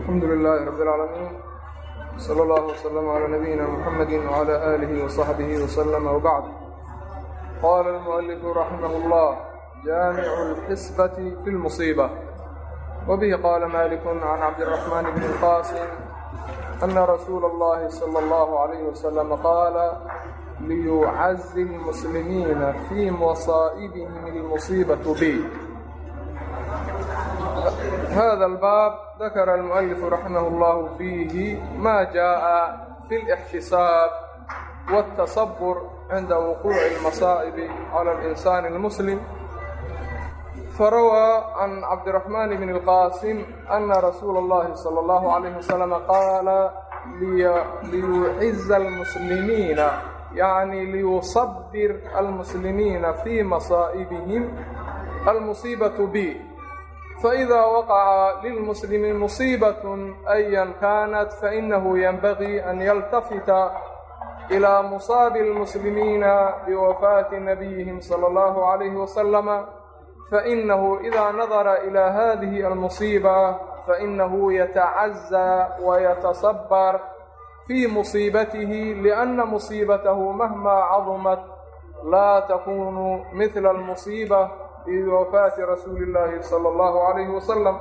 alxamdu lilaahi rabb اlcaalamiin sala allahu wslama calaa nabiyina muxamadi wcala aalihi wasaxbihi waslama wbacd qaala almualifu raximah اllah jaamicu alxisbati fi lmusiiba wabihi qaala maliku can cabdiraxmaan bni qaasim ana rasuula اllahi salى اllahu alayh wasalama qaala قال ليعز المسلمين في مصائبهم المصيبة بي هذا الباب ذكر المؤلف رحمه الله فيه ما جاء في الاحتساب والتصبر عند وقوع المصائب على الإنسان المسلم فروى عن عبد الرحمن بن القاسم أن رسول الله صلى الله عليه وسلم قال لي ليعز المسلمين yacni liyusabir almuslimiina fii masaa'ibihim almusiibatu b faidaa waqaca lilmuslimi musiibatun ayan kaanat fainahu yenbagii an yaltafita ilaa musaabi almuslimiina biwafaati nabiyihim sala allahu calayhi wasalama fainahu idaa nadara ilaa hadihi almusiiba fainahu yatacazaa wayatasabar يتعزى ويتصبر في مصيبته لأن مصيبته مهما عظمت لا تكون مثل المصيبة بوفاة رسول الله صلى الله عليه وسلم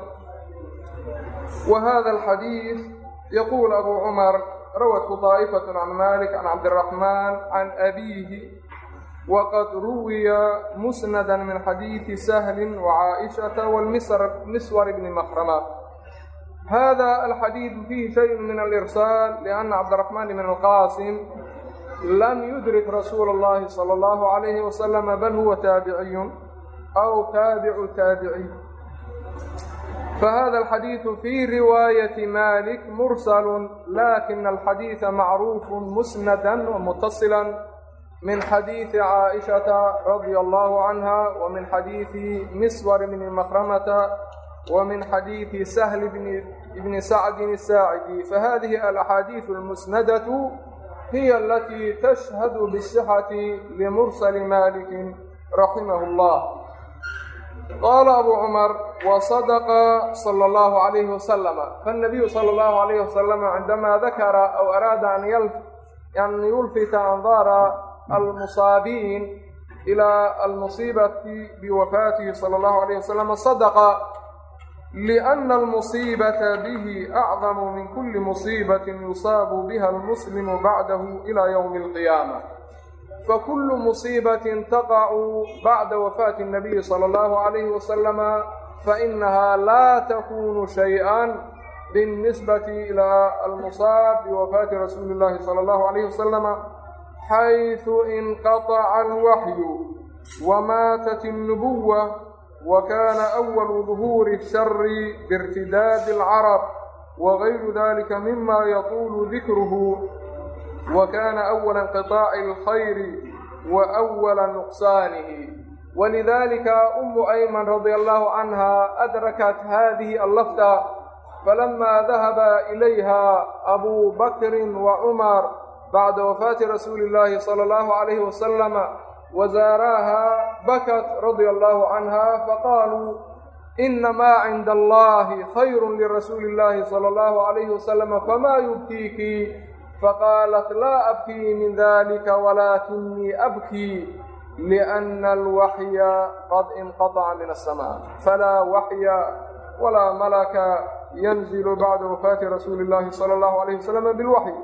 وهذا الحديث يقول أبو عمر روته طائفة عن مالك عن عبد الرحمن عن أبيه وقد روي مسندا من حديث سهل وعائشة والمسور بن مخرمة هذا الحديث فيه شيء من الإرسال لأن عبد الرحمن بن القاسم لم يدرك رسول الله صلى الله عليه وسلم بل هو تابعي أو تابع تابعي فهذا الحديث في رواية مالك مرسل لكن الحديث معروف مسندا ومتصلا من حديث عائشة رضي الله عنها ومن حديث مسور بن مخرمة ومن حديث سهل بن, بن سعد الساعدي فهذه الأحاديث المسندة هي التي تشهد بالصحة لمرسل مالك رحمه الله قال أبو عمر وصدق صلى الله عليه وسلم فالنبي صلى الله عليه وسلم عندما ذكر أو أراد أن يلف أن يلفت أنظار المصابين إلى المصيبة بوفاته صلى الله عليه وسلم صدق لأن المصيبة به أعظم من كل مصيبة يصاب بها المسلم بعده إلى يوم القيامة فكل مصيبة تقع بعد وفاة النبي صلى الله عليه وسلم فإنها لا تكون شيئا بالنسبة إلى المصاب بوفاة رسول الله صلى الله عليه وسلم حيث انقطع الوحي وماتت النبوة وكان أول ظهور الشر بارتداد العرب وغير ذلك مما يطول ذكره وكان أول انقطاع الخير وأول نقصانه ولذلك أم أيمن رضي الله عنها أدركت هذه اللفتة فلما ذهب إليها أبو بكر وعمر بعد وفاة رسول الله صلى الله عليه وسلم وزاراها بكت رضي الله عنها فقالوا إن ما عند الله خير لرسول الله صلى الله عليه وسلم فما يبكيك فقالت لا أبكي من ذلك ولكني أبكي لأن الوحي قد انقطع من السماء فلا وحي ولا ملك ينزل بعد وفاة رسول الله صلى الله عليه وسلم بالوحي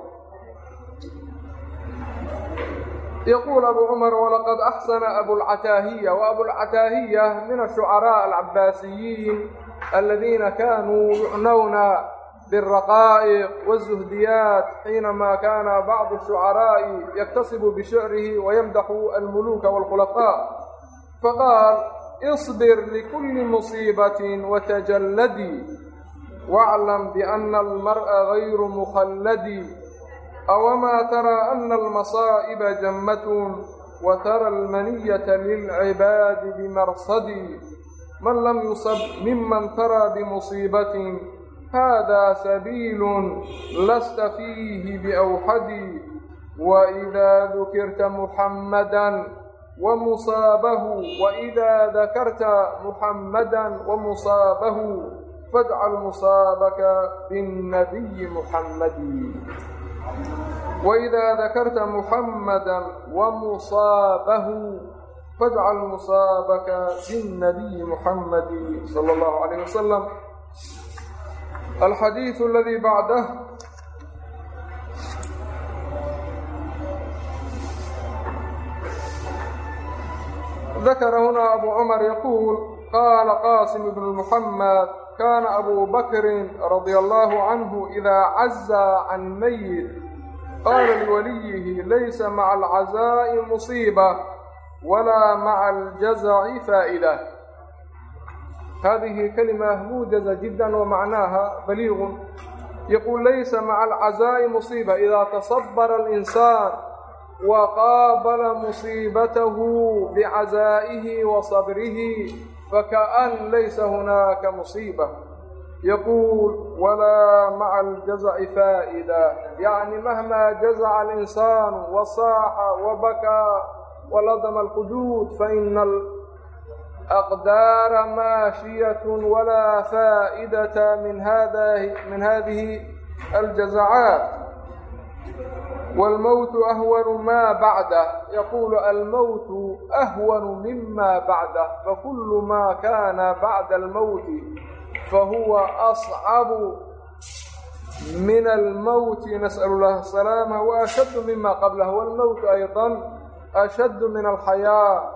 yaquul abuu cumar walaqad axsana abulcataahiya wa abulcataahiya min ashucaraa alcabaasiyiin aladiina kanuu yucnowna biاlraqaa'iq wاzuhdiyaat xiinamaa kaana bacdu الshucaraa'i yaktasibu bishicrihi wayamdaxu almuluuka wاlkhulafaa faqaal iصbir likuli musiibaةi watajalladii wاclam biana almar'a gayru mukhalladii بأن المرء غير مخلد أوما ترى أن المصائب جمة وترى المنية للعباد بمرصد من لم يصب ممن ترى بمصيبة هذا سبيل لست فيه بأوحد وإذا ذكرت محمدا ومصابه وإذا ذكرت محمدا ومصابه فاجعل مصابك بالنبي محمد وإذا ذكرت محمدا ومصابه فاجعل مصابك بالنبي محمد صلى الله عليه وسلم الحديث الذي بعده ذكر هنا أبو عمر يقول قال kaana abuu bakrin radia allaahu canhu idaa cazaa can mayit qaala liwaliyihi laysa maca alcazaa'i musiiba walaa maca aljazaci faa'ida hadihi kalima muujaza jiddan wa macnaaha baliiqun yaquul laysa maca alcazaa'i musiiba idaa tasabara alinsaan wa qaabala musiibatahu bicazaa'ihi wa sabrihi فكأن ليس هناك مصيبة يقول ولا مع الجزع فائدة يعني مهما جزع الإنسان وصاح وبكى ولضم الخدود فإن الأقدار ماشية ولا فائدة من هذا من هذه الجزعات والموت أهون ما بعده يقول الموت أهون مما بعده فكل ما كان بعد الموت فهو أصعب من الموت نسأل الله السلامة وأشد مما قبله والموت أيضا أشد من الحياة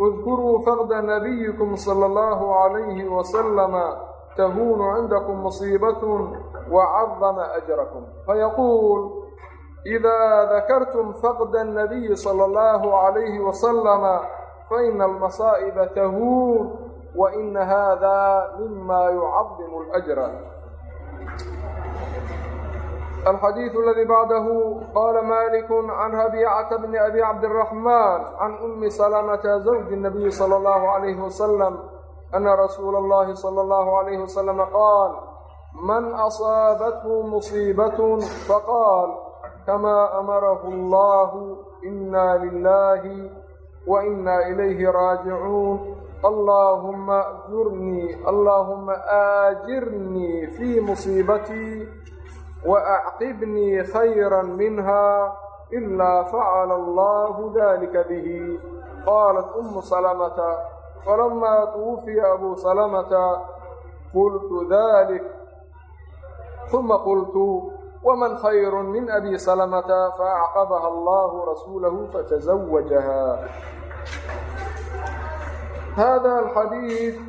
اذكروا فقد نبيكم صلى الله عليه وسلم تهون عندكم مصيبة وعظم أجركم فيقول إda dakartum faqda الnabiyi salى اllahu عalayhi wasalama faina almasaa'iba tahuur wa ina hada mima yucadimu اlأjra alxadiiث aladii bacdahu qala malik can rabiicata bni abi cabdالraxman can umi salamata zawji الnabiyi salى اllahu عalayhi wasalam ana rasuula اllahi salى اllahu عalayhi wasalama qaal man asaabathu musiibat faqaal كما أمره الله إنا لله وإنا إليه راجعون اللهم أجرني اللهم آجرني في مصيبتي وأعقبني خيرا منها إلا فعل الله ذلك به قالت أم سلمة فلما توفي أبو سلمة قلت ذلك ثم قلت wman khayru min abi salamata faacqabaha allahu rasuulahu fatزawajaha hada alxadiid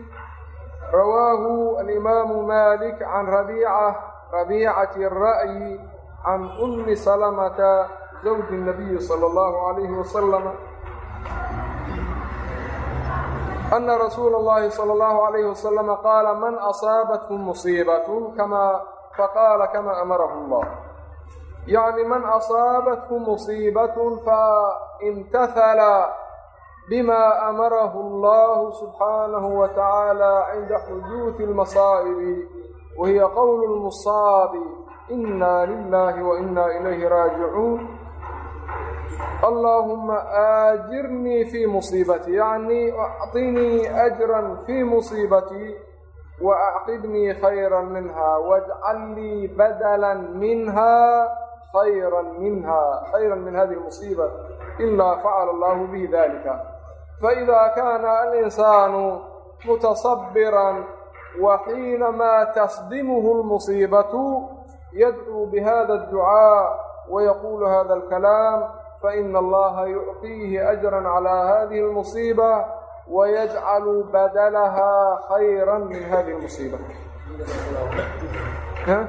rawaahu alimaamu malik can rabiica rabiicati الra'yi can umi salamata zawji الnabiyi salى اllahu عalayhi wasalama أن رسول الله صلى الله عليه وسلم قال من asaabathu مصيبة كما أصابته مصيبة كما فقال كما أمره الله يعني من أصابته مصيبة فامتثل بما أمره الله سبحانه وتعالى عند حدوث المصائب وهي قول المصاب إنا لله وإنا إليه راجعون اللهم آجرني في مصيبتي يعني أعطني أجرا في مصيبتي وأعطبني خيرا منها واجعل لي بدلا منها خيرا منها خيرا من هذه المصيبة إلا فعل الله به ذلك فإذا كان الإنسان متصبرا وحينما تصدمه المصيبة يدعو بهذا الدعاء ويقول هذا الكلام فإن الله يعطيه أجرا على هذه المصيبة ويجعل بدلها خيرا من هذه المصيبة ها؟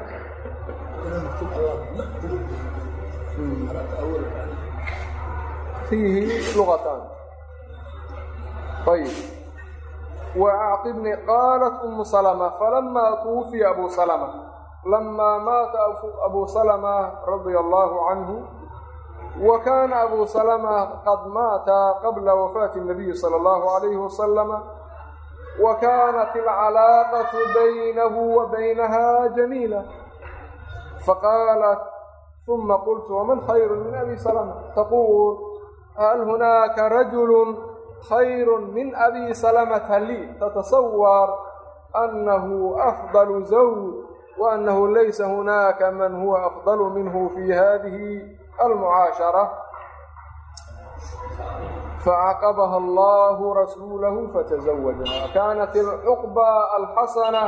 فيه لغتان طيب وأعقبني قالت أم سلمة فلما توفي أبو سلمة لما مات أبو سلمة رضي الله عنه wa kaana abuu salama qad maata qabla wafaati nabiyi sala allahu alayhi wasalama wa kaanat alcalaaqatu baynahu wa baynaha jamiila faqaalat uma qultu waman khayrun min abi salama taquul hal hunaaka rajulun khayrun min abi salamata lii tatasawar anahu afdalu zawj wa anahu laysa hunaaka man huwa afdalu minhu fi hadihi almucaashara facaqabaha allahu rasuulahu fatazawajha kaanat alcuqba alxasana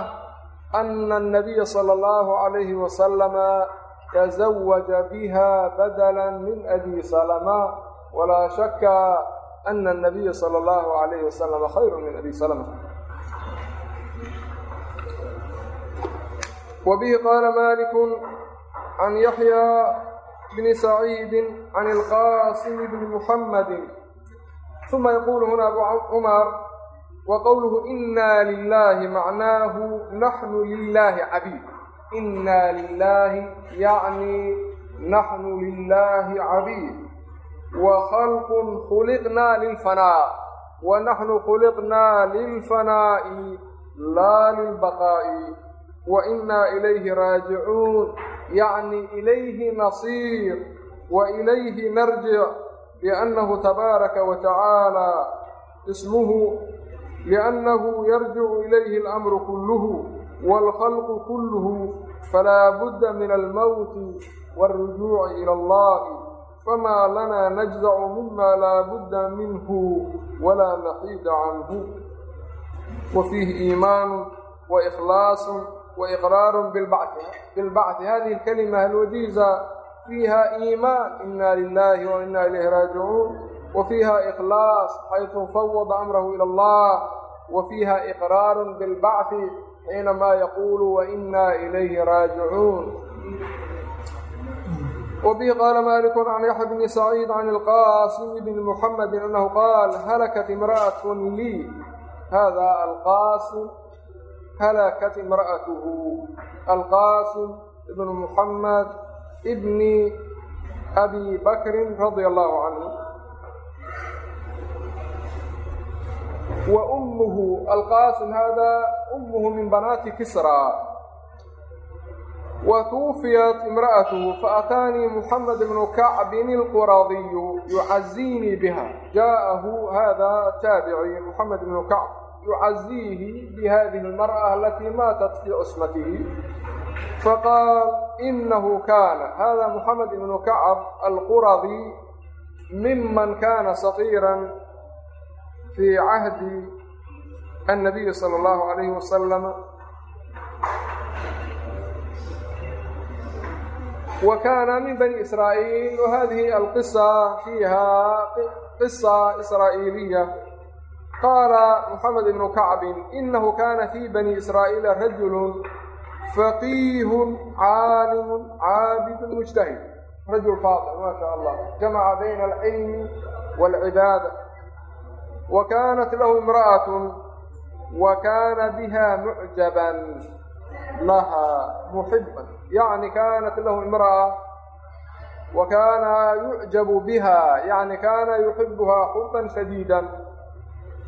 ana anabiya sala allahu calayhi wasalama tazawaja biha badala min abi salama walaa shaka ana anabiya sala allahu calayhi wasalama khayru min abi salama wa bihi qaala maliku can yaxyaa بن سعيد عن القاسم بن محمد ثم يقول هنا أبو عمر وقوله إنا لله معناه نحن لله عبيد إنا لله يعني نحن لله عبيد وخلق خلقنا للفناء ونحن خلقنا للفناء لا للبقاء wainaa ilayhi raajicuun yacni ilayhi nasiir wailayhi narjic liannahu tabaaraka wa tacaala ismuhu liannahu yarjicu ilayhi alamru kulluhu waalkhalqu kulluhu. Falaa budda min almowti wاlrujuuci ila allahi. Famaa lanaa najzacu mima laa budda minhu walaa naxiida canhu wa fiihi iimaanu waikhlaasu وإقرار بالبعث بالبعث هذه الكلمة الوجيزة فيها إيمان إنا لله وإنا إليه راجعون وفيها إخلاص حيث فوض أمره إلى الله وفيها إقرار بالبعث حينما يقول وإنا إليه راجعون وبه قال مالك عن يحيى بن سعيد عن القاسم بن محمد أنه قال هلكت امرأة لي هذا القاسم halakat imra'atuhu alqaasim ibnu muxamed ibni abi bakrin radia allahu canhu wa ummuhu alqaasim haadaa ummuhu min banaati kisraa وتوفيت امرأته فأتاني محمد بن كعب القراضي يعزيني بها. جاءه هذا التابعي محمد بن كعب yucaziihi bihadihi almar'a alatii maatat fii cusmatihi faqaal inahu kaana hada muxamed ibnu kacab alquradi miman kana sagiiran fii cahdi annabiyi sala allahu alayhi wasalam wa kaana min bani israa'iil wa hadihi alqisa fiiha qisa israa'iiliya عليه وسلم وكان من بني إسرائيل وهذه القصة فيها قصة إسرائيلية قال محمد بن كعب إنه كان في بني إسرائيل رجل فقيه عالم عابد مجتهد رجل فاضل ما شاء الله جمع بين العلم والعبادة وكانت له امرأة وكان بها معجبا لها محبا يعني كانت له امرأة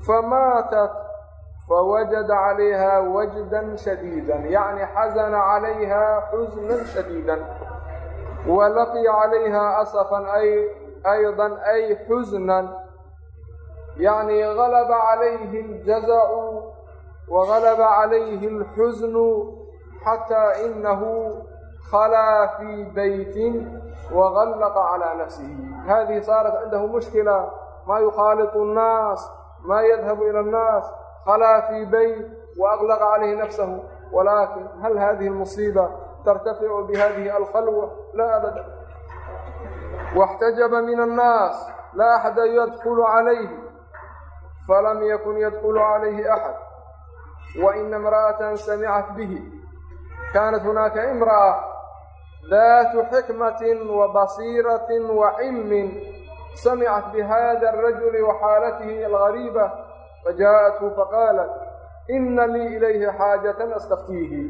وكان يعجب بها يعني كان يحبها حبا شديدا فماتت فوجد عليها وجدا شديدا يعني حزن عليها حزنا شديدا ولقي عليها أسفا أي أيضا أي حزنا يعني غلب عليه الجزع وغلب عليه الحزن حتى إنه خلا في بيت وغلق على نفسه هذه صارت عنده مشكلة ما يخالط الناس ما يذهب إلى الناس خلا في بيت وأغلق عليه نفسه ولكن هل هذه المصيبة ترتفع بهذه الخلوة لا أبدا واحتجب من الناس لا أحد يدخل عليه فلم يكن يدخل عليه أحد وإن امرأة سمعت به كانت samicat bihada arajuli wa xaalatihi algariiba fajaa'athu faqaalat ina lii ilayhi xaajatan astaftiihi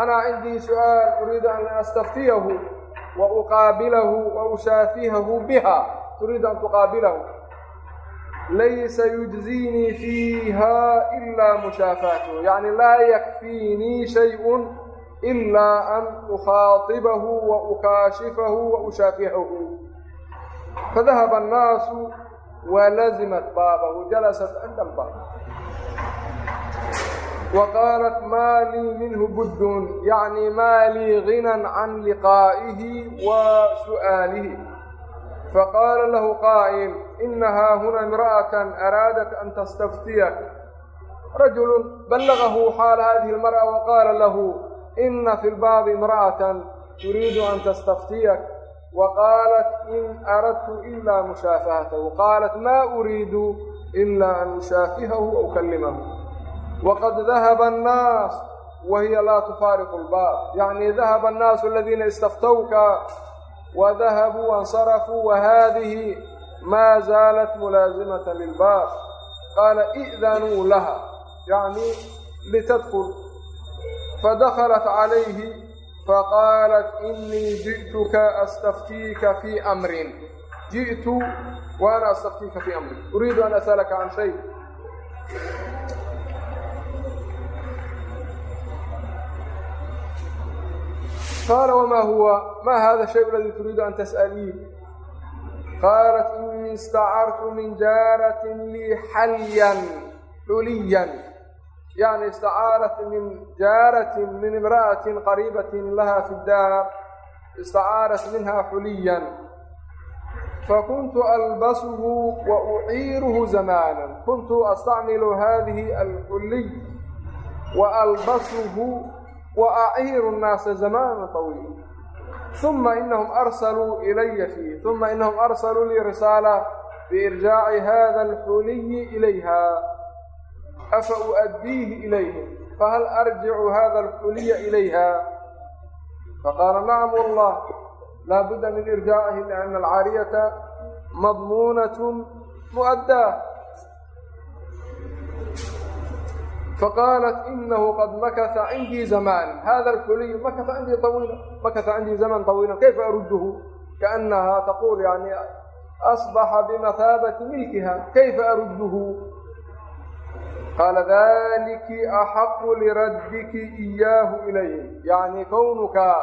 anaa cindii su'aal uriidu an astaftiyahu wa uqaabilahu wa usaafihahu biha turiidu an tuqaabilahu laysa yujziinii fiiha ilaa mushaafaato yacni laa yakfiinii shay-un ilaa an ukhaaطibahu wa ukaashifahu wa ushaafihahu وأشافهه فذهب الناس walazimat baabahu jalasat cinda albaab وqاaلت ma lii minhu buddun yaعni ma lii غinى can liqaaئihi wa su'aalihi faqاala lahu qaa'ل inahaa huna imrأaة araadat an tastaftiyak rajul balagahu xaala hadihi اlmarأة waqaala lahu ina fi lbaabi imrأaة turiidu an tastaftiyak waqaalat in aradtu ilaa mushaafahatahu qaalat maa uriidu ilaa an ushaafihahu aw kalimahu waqad dahaba annaas wahiya laa tufaariqu lbaab yacnii dahaba annaasu aladiina istaftawka wadahabuu waاnsarafuu wahadihi maa zaalat mulaasimata lilbaab qaala i'danuu laha yacnii litadkul fadakalat calayhi faqaalat inii ji'tuka astaftiika fii amrin ji'tu wa ana astaftiika fii amrin uriidu an as'alaka can shay qaala wma huwa ma hada shay aladii turiidu an tas'aliih qaalat inii istacartu min jaaratin lii xalyan xuliyan yani istacaarat min jaaratin min imra'atin qariibatin laha fi daar istacaarat minha xuliyan fakuntu albasuhu wa uciiruhu zamaana kuntu astacmilu hadihi alxuliy wa albasuhu wa aciiru nnaasa zamaana طawiila uma inahum arsaluu ilaya fiih uma inahum arsaluu lii risaala biirjaaci hada alxuliyi ilayha إليها أفأؤديه إليهم فهل أرجع هذا الحلي إليها فقال نعم والله لا بد من إرجاعه لأن العارية مضمونة مؤداة faqaalat inahu qad makasa cindii zamaan hada alxuliy makasa cindii awiila makasa cindii zaman طawiila kayfa arudduhu kaأnaha taqul yani asbaxa bimahaabati milkiha kayfa arudduhu qaala daliki axaqu liraddiki إiyaahu ilayh yani kownuka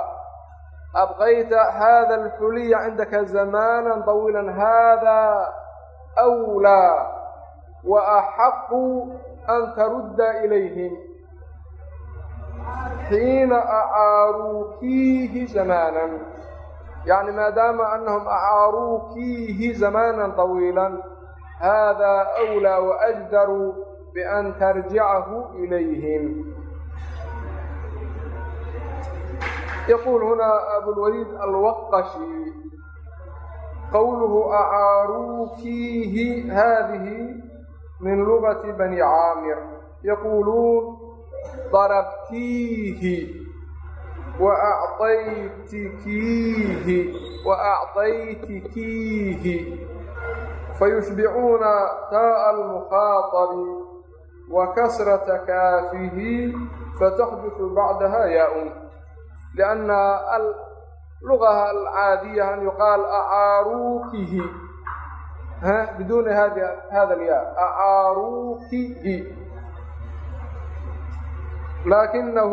abqayta hada alxuliya cindaka zamaana طawiila hada أwlىa وأxaqu an tarudda ilayhim xiina acaaruukiihi zamaanan yacni maadaama anahum acaaruukiihi zamaanan طawiilan haadaa أwlىa waأjdaru bian tarjicahu ilayhim yaquul hunaa abulwaliid alwaqashi qowluhu acaaruukiihi haadihi min lugati bani caamir yaquuluun darabtiihi wa acaytikiihi wa acطaytikiihi fayusbicuuna taa'a wa kasrata kaafihi fataxduثu bacdaha yaa-un lianna lugaha alcaadiya an yuqaal acaaruukihi بدون hذا الyاء أعاarukihi لakiنه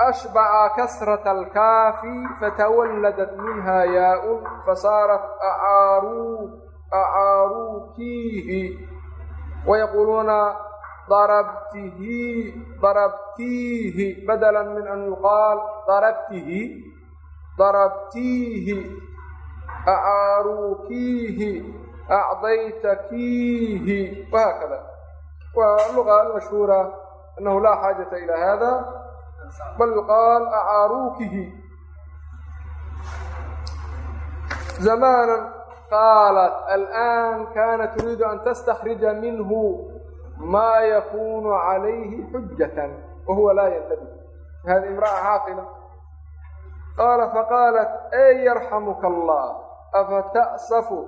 أشبع كسرة الكاafi فتولدت منها yاء فصارت أعاarukihi ويقولuuna darabtihi darabtiihi badala min an yuqaal darabtihi darabtiihi aaruukiihi acdaytakiihi wahaakada waa luga almashhuura annahu laa xaajata ilaa hada bal yuqaal acaaruukihi zamaana qaalat alaan kana turiidu an tastakhrija minhu maa yakunu calayhi xujatan wa huwa laa yantadi hadi imraa caaqila qaala faqaalat e yarxamuka allah afata'safu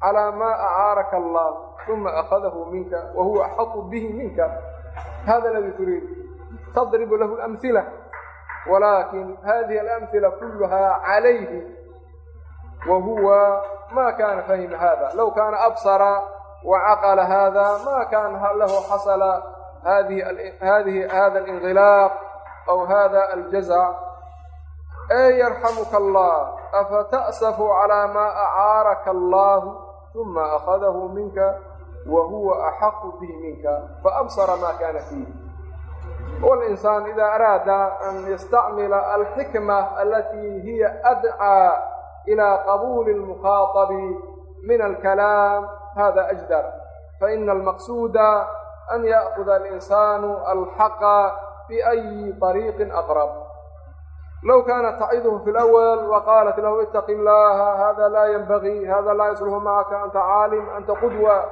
calaa maa acaaraka allah uma akhadahu minka wa huwa axaqu bihi minka hada ladii turiid tadribu lahu amhila walaakin hadihi alamhila kuluhaa calayhi wa huwa maa kaana fahima hada low kaana absara wacaqla hada ma kana lahu xasala hadihi hada alinqilaaq aw hada aljazac ey yarxamuka allah afata'safu calىa maa acaaraka allah ثuma أkhadahu minka wa huwa أxaqu bihi minka faأbصra ma kana fiih والإنسان إذا أراد أن يستعمل الحكمة التي هي أدعى إلى قبول المخاطب من الكلام هذا أجدر فإن المقصود أن يأخذ الإنسان الحق بأي طريق أقرب لو كانت تعظه في الأول وقالت له اتق الله هذا لا ينبغي هذا لا يصلح معك أنت عالم أنت قدوة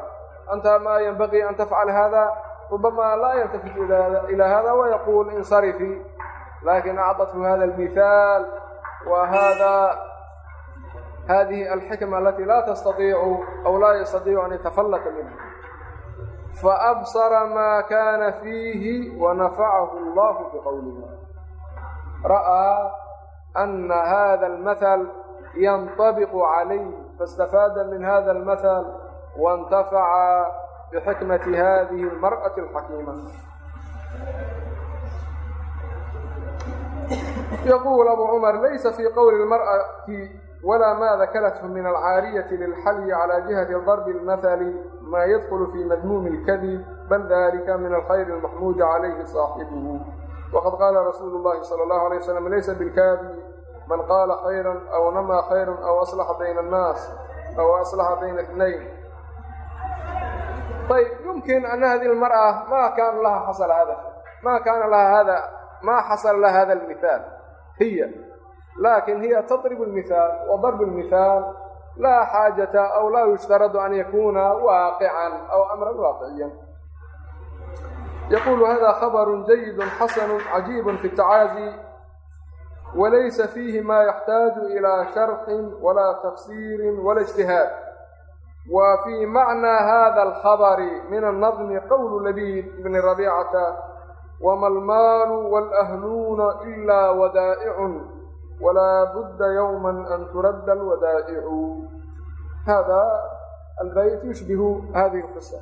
أنت ما ينبغي أن تفعل هذا ربما لا يلتفت إلى هذا ويقول انصرفي لكن أعطته هذا المثال وهذا هذه hadihi alxikma alati laa tastaiicu aw laa yastaiicu an yatafallata minha faabsara maa kaana fiihi wanafacahu allahu biqowlihi ra'aa ana hada almathal yanطabiqu calayh faاstafaada min hada almathal waاntafaca bixikmati hadihi اlmar'ati alxakiima yaquul abu cumar laysa fii qowli mar'ati ما ذكرته من العارية للحلي على جهة ضرب المثل ما يدخل في مذموم الكذب بل ذلك من الخير المحمود عليه صاحبه وقد قال رسول الله صلى الله عليه وسلم ليس بالكاذب من قال خيرا أو نمى خيرا أو أصلح بين الناس أو أصلح بين اثنين طيب يمكن أن هذه المرأة ما كان لها حصل هذا ما كان لها هذا ما حصل لها هذا المثال هي لكن هي تضرب المثال وضرب المثال لا حاجة أو لا يشترط أن يكون واقعا أو أمرا واقعيا يقول هذا خبر جيد حسن عجيب في التعازي وليس فيه ما يحتاج إلى شرح ولا تفسير ولا اجتهاد وفي معنى هذا الخبر من النظم قول لبيد بن ربيعة وما المال والأهلون إلا ودائع ولا بد يوما walaa budda yowman an turadda alwadaa'icu hada albayt yushbihu hadihi lqisa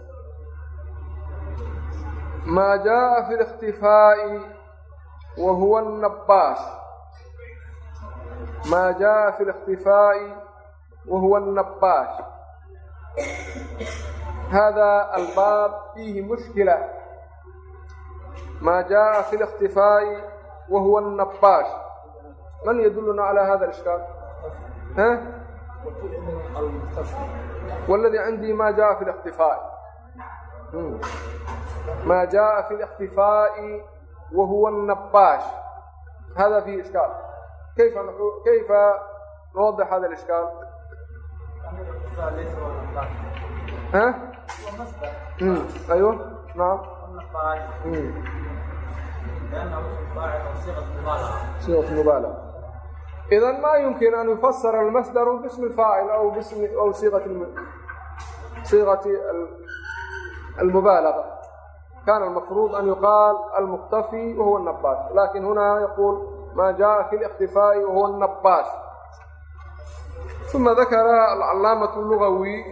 maa jaءa fi اlاkhtifaa'i wa huwa الnabaash maa jaءa fi اlاkhtifaa'i wa huwa الnabaash hada albaab fiihi mushkila maa jaءa fi اlاkhtifaa'i wa huwa الnabaash man yaduluna calaa hada ishkaal wladii cindii ma jaa fi اktifaa'i ma jaa fi الاktifaa'i wa huwa الnabaash hada fihi ishkaal kayfa nuwaضix hada اishkaal أيوه. نعم. صيغة مبالغة idan ma yumkin an yufasara almasdaru bismi faacil aw bismi aw siiqati almubaalaga kan almafruud an yuqaal almuktafi wahuwa anabbaas laakiin huna yaquul ma jaءa fi اlاktifaaءi wahuwa anabbaas ثuma dakara alcalaamaة اlugawi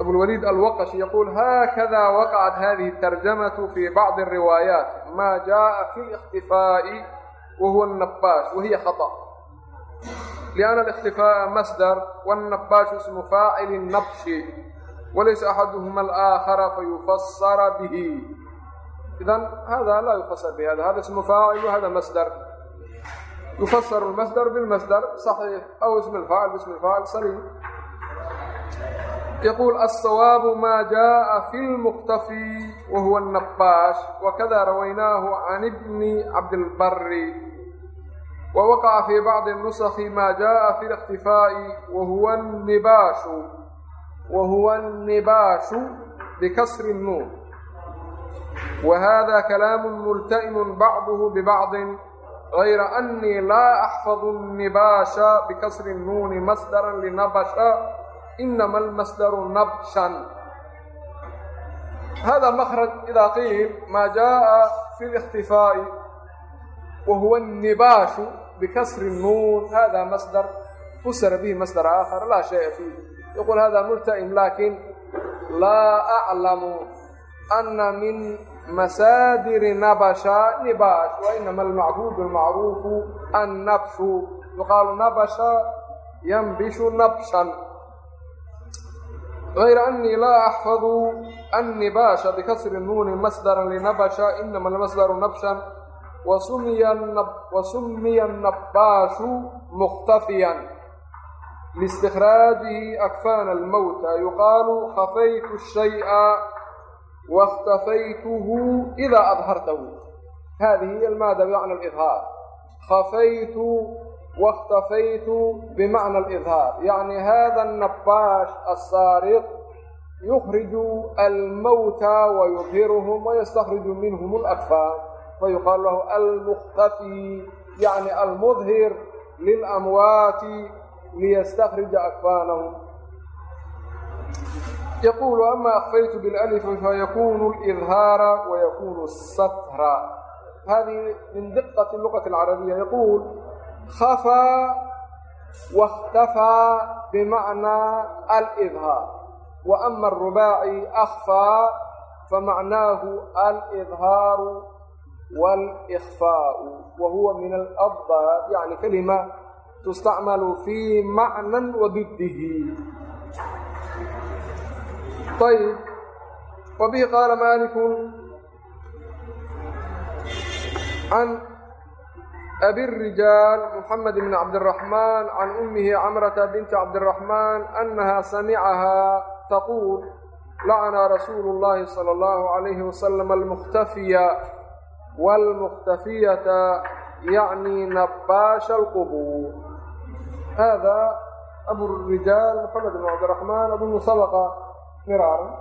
abulwaliid alwaqashi yaquul hakada waqacat hadihi الtarjamaة fi bacضi الriwaayaat ma jaءa fi اlاktifaaءi wahuwa anabbaas wahiya khaطأ لأن الاختفاء masdr والنabاaشh ismu faacil الnabشhi walaysa أxaduهma الآakخhara fayufasara bih إذa hada laa yufasr bhada hada ismu faacil hada masdr yufasr الmasdr bاlmasdr صaxiix أw ism اfaacil bsm اfaacil salim yquل الصwاab ma jaءa fi الmqtafي wahuwa النabاaش وkada rawaynaahu عan bni cabdالbri wawaqaca fii bacdi اnusakhi maa jaءa fi اlاkhtifaa'i wahuwa nibaashu wahuwa الnibaashu bikasri الnuun wahada kalaamu multa'imu bacduhu bibacdin غayra أnii laa أxfadu الnibaasha bikasri الnuuni masdara linabasha inama almasdaru nabshan hada makraj idaa qiil maa jaءa fi اlاkhtifaa'i wahuwa الnibaashu bkasri nuun hada masdar fusira bihi masdar aakhar laa shaya fiih yaqul hada multaim laakiin laa aclamu ana min masaadiri nabasha nibaash wainama almacbuud lmacruufu annabshu yuqaalu nabasha yanbishu nabshan غayra أnii laa axfadu annibaasha bikasri nuuni masdara linabasha inama lmasdaru nabshan wasumiya الnabaashu mukhtafiya لاsتikraajihi akfana الmowta yuqaalu khafaytu الشhayءa واktafaytuhu إida adhartahu hadihi hiy almaada bmacna اlإdhaar khafaytu واktafaytu bmacna اlإdhaar yacni hada الnabaash الsaariq yukriju almowta wayudhirhm waystakhriju minhm اlأkfaan fayuqaalu lahu almuktafi yacni almudhir lilamwaati liystakhrija akfaanahum yaqulu ama akfaytu biاlalif fayakunu اlإdhaara wayakunu الsatra hadihi min diqati luqati اlcarabiya yaquul khafaa واktafaa bmacnaa alإdhaar وأma الرubaaci أkfىa famacnaahu alإdhaaru wاlإkfاء wahuwa min alأbdaad yani kalima tustacmalu fii macnan wadidihi ayb wbihi qaala maliku can abi الrijaal mxamed bn cabdالرaحman can umihi camrata binti cabdالرaحman أnaha samicaha tquul lacna rasuulu اllahi salى اllahu عalayhi wasalam almukhtafiya wاlmukhtafiyata yacni nabaasha اlqubuur hada abu rijaal moxamed bn cabdiraxmaan abu sabaqa miraaran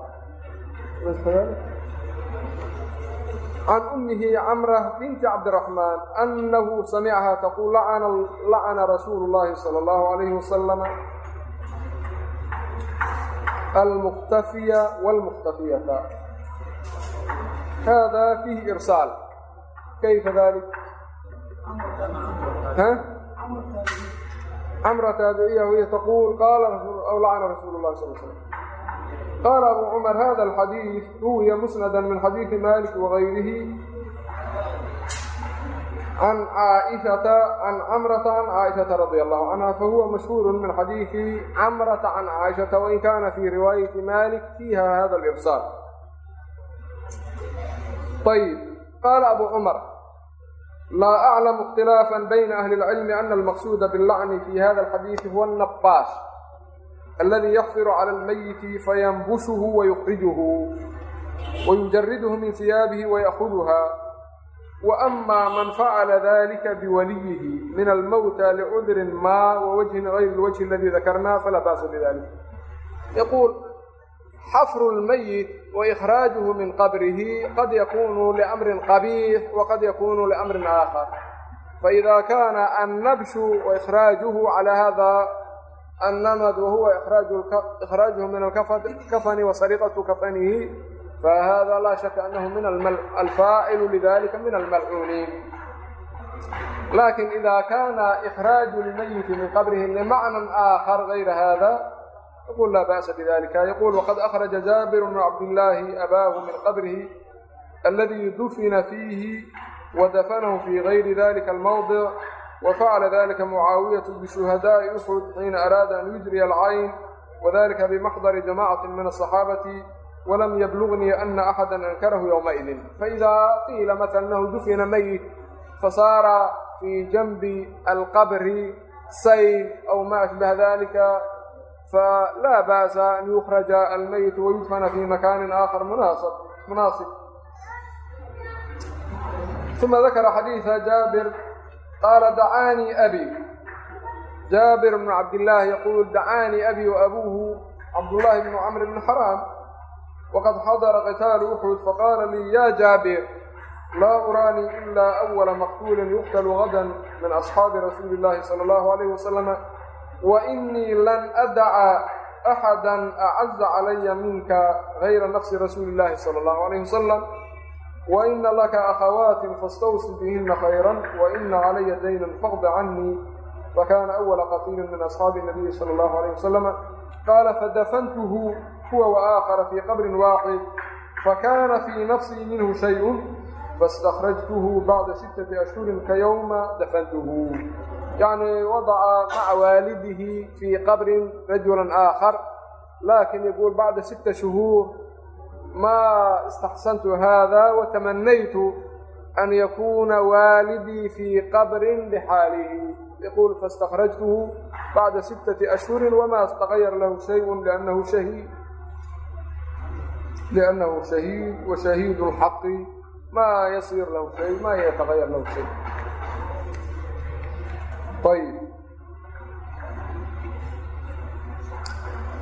can umihi camra binti cabdiraxmaan anahu samicaha taquul lacana rasuulu اllahi salى اllahu عalayhi wasalama almuktafiya wاlmuktafiyata hada fiihi irsaal kayfa dalik camra taabiciya hiya taquul aw lacana rasuulu اllahi sal slm qaala abu cumar hada alxadiid ruwiya musnada min xadiidi malik wagayrihi can caaishata can camrata can caaishata radia allahu canha fahuwa mashhuuru min xadiidi camrata can caaishata wain kana fi riwaayati malik fiiha hada alirsaal ayb qaala abu cumar laa aclamu اkhtilaafa bayna ahli اlcilmi ana almaqsuuda biاllacni fi hada alxadiidi huwa الnabaash aladi yaxfiru cala almayiti fayanbushuhu wayukrijuhu wayujariduhu min hiyaabihi wayaأhuduha وأma man facla dalika biwaliyihi min almowtى licudrin ma wawجhin غayr اlwجه اladي dakarnah falaa ba'sa bdalik yaquul xafru lmayit waikhraajuhu min qabrihi qad yakunu liamrin qabiix waqad yakunu liamrin aakhar faida kaana annabshu waikhraajuhu calaa hada annamad wahuwa ikhraajuhu min alkafani wasariqatu kafanihi fahada laa shaka anahu min alfaacilu lidalika min almalcuuniin laakiin ida kaana ikhraaju lmayiti min qabrihi limacnan aakhar gayra hada yaqul laa ba'sa bidalika yaqul waqad akhraja jaabir bnu cabdillaahi abaahu min qabrihi aladi dufina fiihi wadafanahu fi gayri dalika almawdic wafacala dalika mucaawiyatu bishuhadaai uxud xiina araada an yujriya alcayn wadalika bimaxdari jamacati min asaxaabati wlam yblغnii ana axada ankarahu ywmaidin faإida qiila maala anahu dufina mayit fasaara fii janbi alqabri sayl aw ma ashbaha dalika falaa ba'sa an yukraja almayit wayudfana fi makani aakhar munaasib uma dakara xadiiثa jaabir qaala dacaanii abi jaabir bnu cabdillaahi yaquul dacaanii abi وabuuhu cabdullaahi bnu camr bn xaraam wqad xadara qitaalu uxud faqaala lii ya jaabir laa uraanii ilaa awala maqtuulin yuqtalu gadan min asxaabi rasuuli illahi sala allahu alayhi wasalama wa inii lan adaca axada acaza calaya minka gayra nafsi rasuuli illahi sala allahu alayhi wasalam wa ina laka akhawaatin fastawsi bihina khayran wa ina calaya daynan faqdi canii fakana awala qatiilin min asxaabi nabiyi sala allahu alayh wasalama qaala fadafantuhu huwa waaakhara fii qabrin waaxid fakana fii nafsii minhu shayun faاstakrajtuhu bacda sittati ashhurin ka yowma dafantuhu yacni wadaca maca waalidihi fii qabrin rajula aakhar laakiin yaquul bacda sitta shuhuur ma istaxsantu hada watamanaytu an yakuuna waalidii fii qabrin lxaalihi yaquul faاstakrajtuhu bacda sittati ashhuri wama istagayar lahu shayu liannahu shahiid وشhahيid الحq ma yasir lahu shay ma yatabayar lahu shay. Ayb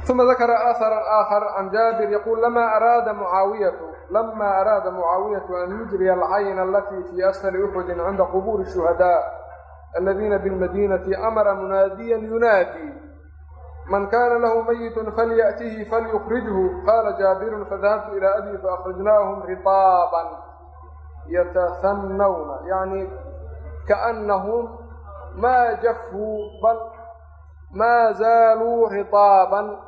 uma dakara ahara aakhar can jaabir yaquul lamaa araada mucaawiyatu lama araada mucaawiyatu an yujriya alcayna alatii fii asfali uxudin cinda qubuuri shuhadaa aladiina bilmadiinati amara munaadiyan yunaadii man kaana lahu mayitun falyaأtihi falyukrijhu qaala jaabirun fadahabtu ilaa abii faakrijnaahum ritaaba فأخرجناهم رطابا يتثنون يعني كأنهم ما جفوا بل ما زالوا رطابا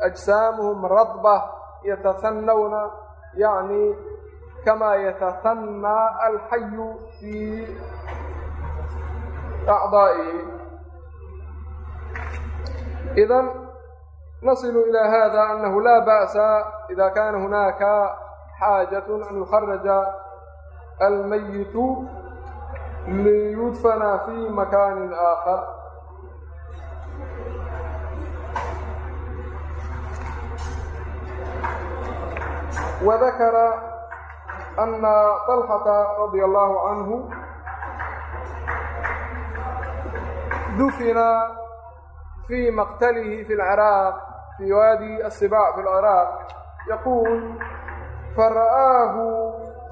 أجسامهم رطبة يتثنون يعني كما يتثنى الحي في أعضائه إذا نصل إلى هذا أنه لا بأس إذا كان هناك حاجة أن يخرج الميت ليدفن في مكان آخر وذكر أن طلحة رضي الله عنه دفن في مقتله في العراق في وادي السباع في العراق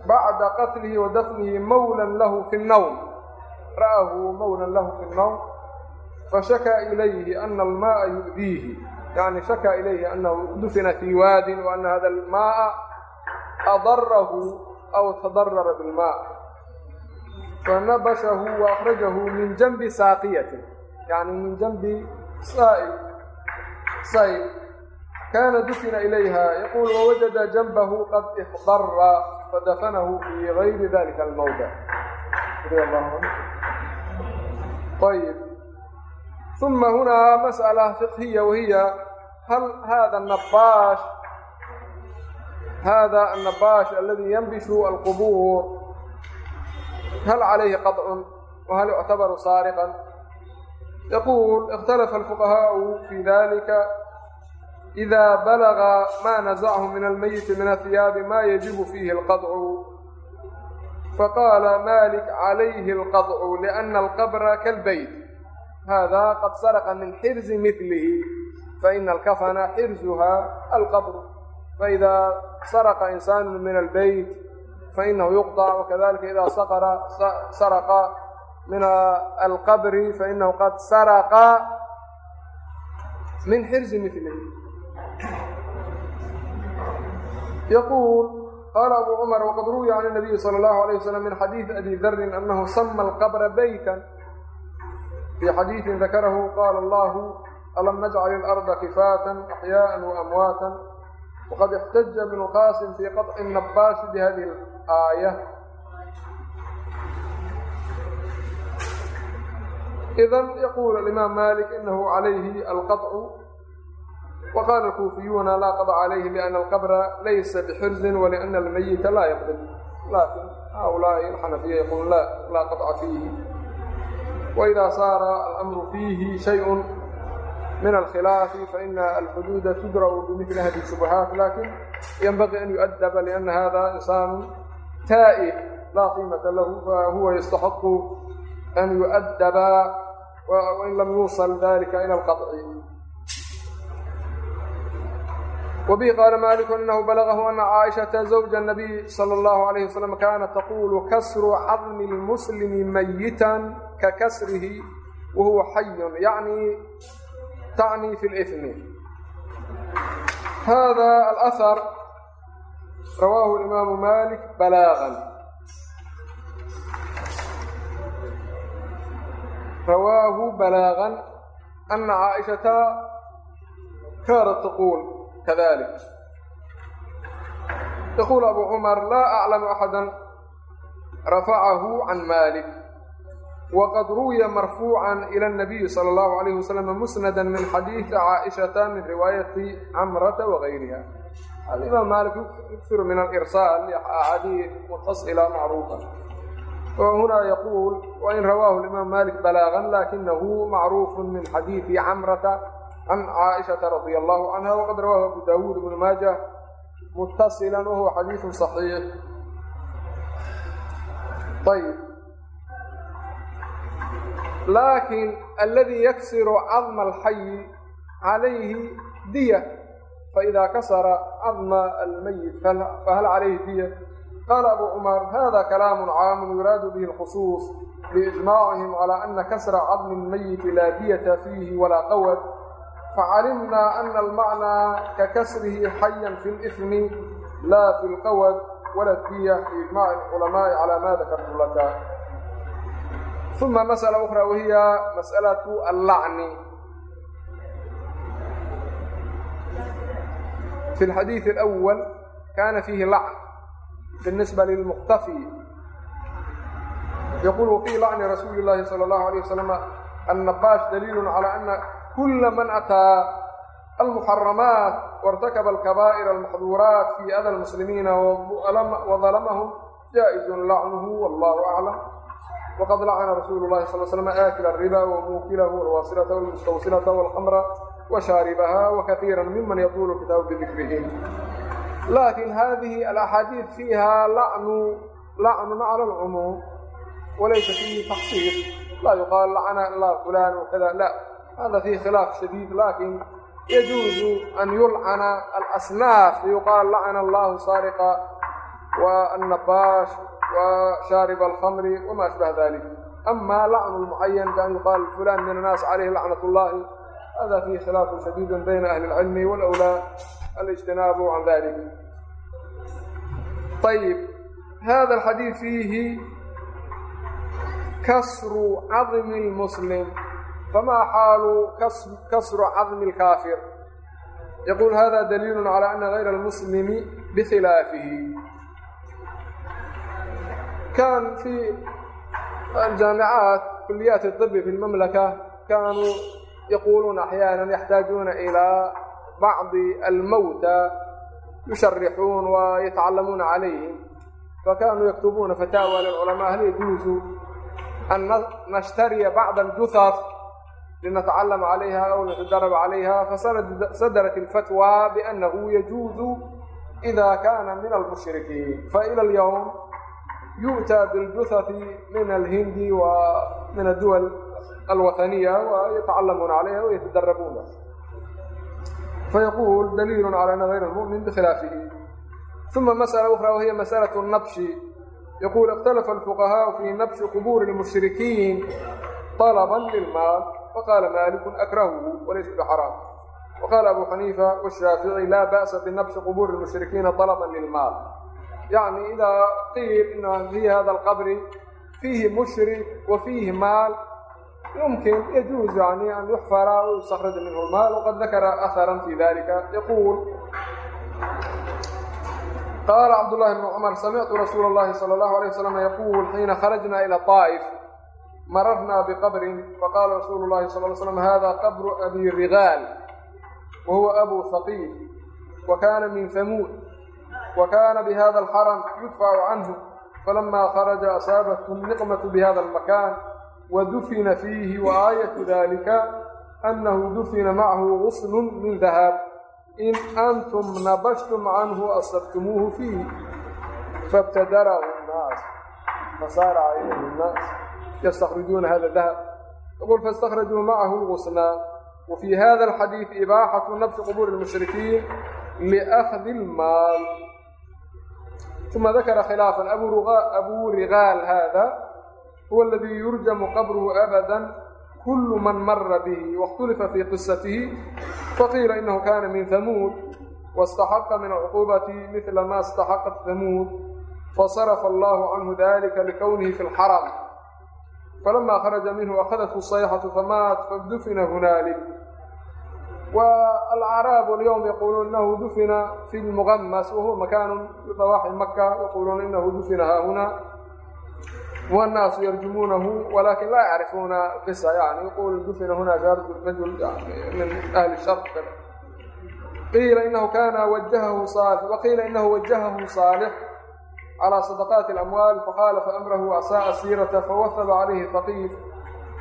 يقول فرآه بعد قتله ودفنه مولا له في النوم رآه مولا له في النوم فشكى إليه أن الماء يؤذيه يعني شكى إليه أنه دفن في واد وأن هذا الماء أضره أو تضرر بالماء فنبشه وأخرجه من جنب ساقيته يعني من جنب سائل سائل كان kaana dufina ilayha yaquul wawajada janbahu qad ikdara fadafanahu fii gayri dalika almawda ayb uma hunaa masأala fiqhiya wahiya hal hada nabaash hada annabaash aladi yanbishu alqubuur hal calayhi qaطcu wahal yuctabaru saariqan yaquul ikhtalafa alfuqahaau fii dalika في ذلك إذا بلغ ما نزعه من الميت من الثياب ما يجب فيه القطع فقال مالك عليه القطع لأن القبر كالبيت هذا قد سرق من حرز مثله فإن الكفن حرزها القبر فإذا سرق إنسان من البيت فإنه يقطع وكذلك إذا سقر سرق من القبر فإنه قد سرق من حرز مثله يقول قال أبو عمر وقد روي عن النبي صلى الله عليه وسلم من حديث أبي ذر أنه سمى القبر بيتا في حديث ذكره قال الله ألم نجعل الأرض كفاة أحياء وأمواتا وقد احتج ابن القاسم في قطع النباش بهذه الآية إذا يقول الإمام مالك إنه عليه القطع وقال الكوفيون لا قضى عليه لأن القبر ليس بحرز ولأن الميت لا يقبل لكن هؤلاء الحنفية يقولون لا لا قطع فيه وإذا صار الأمر فيه شيء من الخلاف فإن الحدود تدرأ بمثل هذه الشبهات لكن ينبغي أن يؤدب لأن هذا إنسان تائه لا قيمة له فهو يستحق أن يؤدب وإن لم يوصل ذلك إلى القطع وبه قال مالك أنه بلغه أن عائشة زوج النبي صلى الله عليه وسلم كانت تقول كسر عظم المسلم ميتا ككسره وهو حي يعني تعني في الإثم هذا الأثر رواه الإمام مالك بلاغا رواه بلاغا أن عائشة كانت تقول كذلك يقول أبو عمر لا أعلم أحدا رفعه عن مالك wqad ruwiya marfuuca ilى الnabiyi salى اllahu عalayh waslm musnada min xadiiثi caaئiشhaةa min riwaayati camrata wغayriha alimaam malik yukfiru min alirsaal axaadiid mutasila macruufa whuna yaquul wain rawaahu imaam malik balaagan lakinahu macruuf min xadiiثi camrata can caaishata radia allahu canha waqad rawaahu abu daawuud ibnu maajah muttasilan wahuwa xadiidun saxiix ayb laakin aladi yaksiru cadma alxayi calayhi diya faidaa kasara cadma almayit fahal calayhi diya qaala abu cumar hada kalaamu caamun yuraadu bihi alkhusuus biijmaacihim calaa ana kasra cadmi almayiti laa diyata fiihi walaa qawad facalimna ana almacnaa kakasrihi xayan fi اlإfmi la fi اlqawad wala diya fi ijmaci اlculamaaءi calى ma dakartu laka ثuma masألة أخرى wahiya masأlaة allacni fi الxadiiث الأول kana fiihi lacn biالnisbة lilmuktafi yaqul wfي lacni rasuuli الlahi salى الlahu عalيه waslm النaqاش daliil calى أna kula man ataa almuxaramaat wartakaba alkabaa'ir almaxduuraat fii ada lmuslimiina wadalamahum jaa-izun lacnuhu wallahu aclam waqad lacana rasuulu llahi sal l slm aakila alriba wamuukilahu walwaasilata walmustawsilata walhamra wshaaribaha wkahiira miman yaqulu kitaabu bidikrihim laakiin hadihi alaxaadiid fiiha lacnu lacnun cala alcumuum walaysa fiihi taxsiis laa yuqaalu lacana ilaa fulaan wakada la hada fiihi khilaaf shadiid laakiin yajuuzu an yulcana alasnaaf fayuqaal lacana allahu saariqa wannabaash washaariba alkhamri wama ashbaha dalik ama lacnu lmucayan bian yuqaal fulan min annaas calayhi lacnat اllahi hada fiihi khilaafu shadiidu bayna ahli اlcilmi walawlaa alijtinaabu can dalik ayb hada alxadiid fiihi kasru cadmi lmuslim فma xaalu kasru cadmi اlkaafir yaquul hada daliil calى ana غayra اlmuslimi bikhilaafihi kan fi jaamicaat kuliyaati اطbi fi اlmamlaka kanuu yaquuluuna axyaana yaxtaajuuna ilىa bacdi almowta yusharixuun wa yatacalamuuna calayhim fakanuu yaktubuuna fataawa lilculamaa hal yajuuzu an nashtariya bacd اljuhaf linatacallam calayha aw natadarab calayha fasadrat ilfatwa biannahu yajuuzu ida kana min almushrikiin faila alyowm yu'taa biljuthati min alhindi wa min adduwal alwathaniya wa yatacallamuuna calayha wayatadarabuuna fayaquul daliilun calaa ana hayr almu'min bikhilaafihi uma masأla ukhra wahiya masأlaة nabshi yaquul ikhtalafa alfuqahaau fii nabshi qubuuri lmushrikiin طalban lilmaal faqaala maaliku akrahuhu walaysa bixaraam waqaala abu xaniifa washaafici laa ba'sa binabshi qubuuri lmushrikiina dalaban lilmaal yacni idaa qiil ina fii hada alqabri fiihi mushrik wa fiihi maal yumkin yajuuz yani an yuxfara o yustakraj minhu lmaal waqad dakara aharan fi dalika yaquul qaala cabd llahi bnu cumar samictu rasuula اllahi salى اllahu alيه wasalam yaquul xiina kharajna ila طaa'if mararnaa biqabrin faqaala rasuulu llahi sal l slam hada qabru abi rigaal wa huwa abu haqiif wa kaana min hamuud wa kaana bihada alxaram yudfacu canhu falama kharaja asaabathu niqmatu bihada almakaan wa dufina fiihi wa aayatu dalika annahu dufina macahu guslun min dahaab in antum nabashtum canhu asabtumuuhu fiihi fabtadarahu nnaas fasaara calayhi nnaas yastakrijuuna hada dahab yaqul faistakhrajuu macahu lghusnaa wa fii hada alxadiidi ibaaxatu nafsi qubuuri lmushrikiin liakhdi lmaal uma dakara khilaafan abuu rigaal hada huwa aladii yurjamu qabruhu abada kulu man mara bihi waاkhtulifa fii qisatihi faqiila inahu kana min hamuud waاstaxaqa min alcuquubati midla ma istaxaqat hamuud fasarafa allahu canhu dalika likownihi fi اlxaram هنالك والأعراب اليوم يقولون أنه دفن في المغمس وهو مكان في ضواحي مكة يقولون إنه دفن ها هنا والناaس يرجمونaه ولكن لا يعرفوna قصة يعني يقول دفن هنا رجل من أهل الشرق قيل إنه كان وجهه صالح وقيل إنه وجهه صالح على صدقات الأموال فخالف أمره وأساء السيرة فوثب عليه ثقيف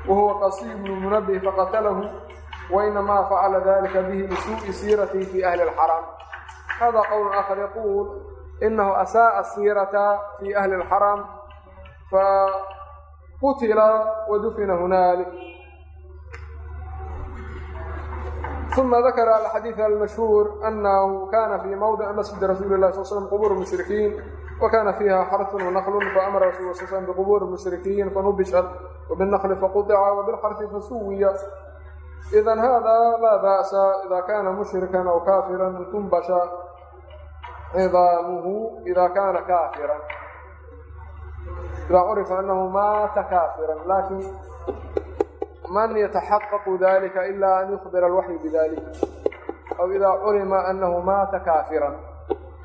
وهو قصي بن المنبه فقتله وإنما فعل ذلك به لسوء سيرته في أهل الحرم هذا قول آخر يقول إنه أساء السيرة في أهل الحرم فقتل ودفن هنالك ثم ذكر الحديث المشهور أنه كان في موضع مسجد رسول الله صلى الله عليه وسلم قبور المشركين وكان فيها حرث وkاna فيiha xرث ونqل fأmr رsul ص sم بqبور المشhرiكiiن فنubشat وبالنqل faqطca وبالxرث fasuwiya إdا hada laa bأسa إida kana مشhرikا أو kاfirا تنbشha عdاamhu إida kana kاfirا إida cرفa أنه maata kاfirا laakiin man yتxqq ذلka إlا أn يخبر الوحي بذلك؟ أو إida culma أنه maata kاfirا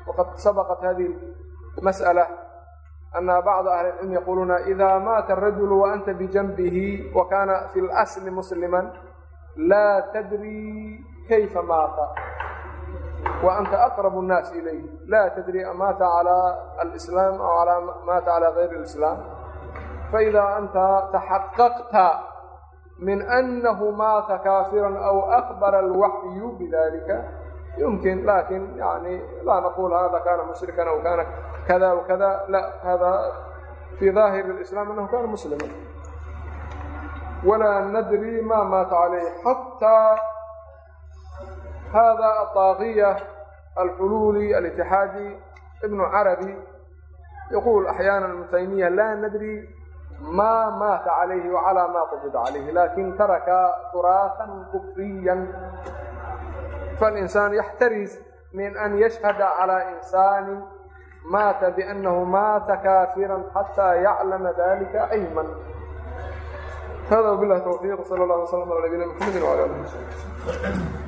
وqad sبqت hdi المسألة أن بعض أهل العلم يقولون إذا مات الرجل وأنت بجنبه وكان في الأصل مسلما لا تدري كيف مات وأنت أقرب الناس إليه لا تدري مات على الإسلام أو على مات على غير الإسلام فإذا أنت تحققت من أنه مات كافرا أو أخبر الوحي بذلك يمكن لكن يعني لا نقول هذا كان مشركا أو كان كذا وكذا لا هذا في ظاهر الإسلام أنه كان مسلما ولا ندري ما مات عليه حتى هذا الطاغية الحلولي الاتحادي ابن عربي يقول أحيانا ابن تيمية لا ندري ما مات عليه وعلى ما قبض عليه لكن ترك تراثا كفريا فالإنسان يحترز من أن يشهد على إنسان مات بأنه مات كافرا حتى يعلم ذلك علما هذا وبالله توفيق صلى الله وسلم على نبينا محمد وعلى اله وصحبه